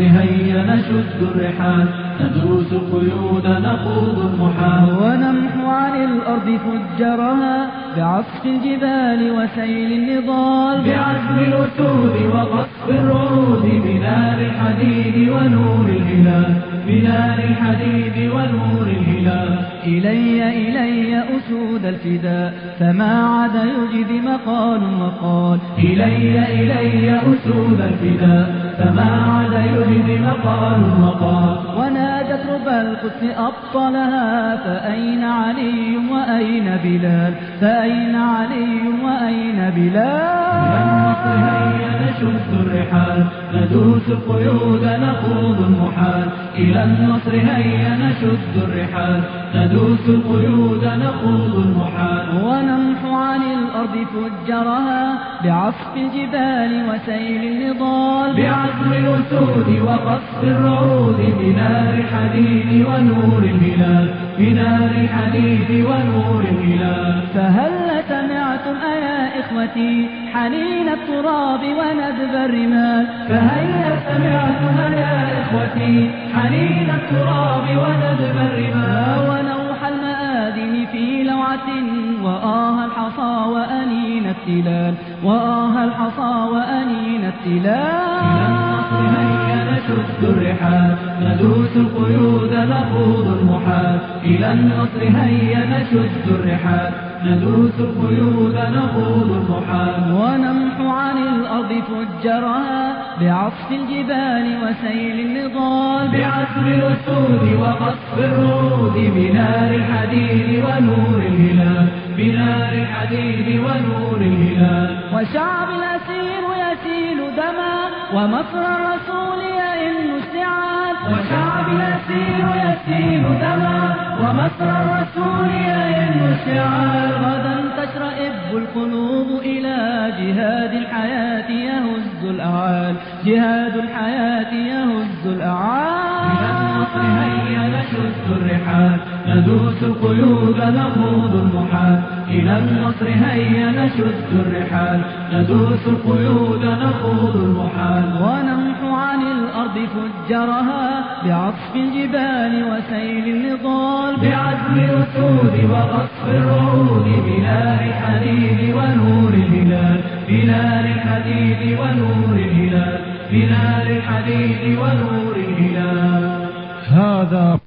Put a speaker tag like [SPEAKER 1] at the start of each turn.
[SPEAKER 1] هيا نشد الرحال ندروس قيود نقود المحال. ونمحو عن الأرض فجرها بعصف الجبال وسيل النضال.
[SPEAKER 2] بعزم الأسود وقصف الرعود بنار الحديد ونور الهلال. بنار الحديد ونور الهلال.
[SPEAKER 1] إلي إلي أسود الفداء فما عدا يجدي مقال وقال
[SPEAKER 2] إلي إلي أسود الفداء فما عدا مقال وقال
[SPEAKER 1] ونادت ربى القدس أبطلها فأين علي وأين بلال؟ فأين علي وأين بلال؟
[SPEAKER 2] هيا نشد الرحال ندوس القيود نخوض المحال إلى النصر هيا نشد الرحال. ندوس القيود نخوض المحال.
[SPEAKER 1] ونمحو عن الأرض فجرها بعصف الجبال وسيل النضال
[SPEAKER 2] بعزم الأسود وقصف الرعود بنار الحديد ونور الهلال. بنار الحديد ونور الهلال.
[SPEAKER 1] فهل سمعتم أيا إخوتي حنين التراب وندب الرمال.
[SPEAKER 2] فهل سمعتم إخوتي حنين التراب وندب الرمال
[SPEAKER 1] ونوح المآذن في لوعة وآه الحصى وأنين التلال. وآه الحصى وأنين التلال.
[SPEAKER 2] إلى النصر هيا نشد الرحال. ندوس القيود نخوض المحال. إلى النصر هيا نشد الرحال. ندوس القيود نخوض المحال.
[SPEAKER 1] ونمحو عن فجرها بعصف الجبال وسيل النضال
[SPEAKER 2] بعزم الأسود وقصف الرعود بنار الحديد ونور الهلال. بنار الحديد ونور الهلال.
[SPEAKER 1] وشعب الأسير يسيل دما ومصر الرسول يئن استعان
[SPEAKER 2] وشعب الأسير يسيل دما
[SPEAKER 1] إلى جهاد الحياة يهز الأعال. جهاد الحياة يهز الأعال.
[SPEAKER 2] إلى النصر هيا نشد الرحال. ندوس القيود نخوض المحال. إلى النصر هيا نشد الرحال. ندوس القيود نخوض المحال.
[SPEAKER 1] ونمحو عن الأرض فجرها بعصف الجبال وسيل النضال.
[SPEAKER 2] بعزم الأسود وقصف الرعود الحديد ونور الهلال بنار الحديد ونور الهلال.
[SPEAKER 3] هذا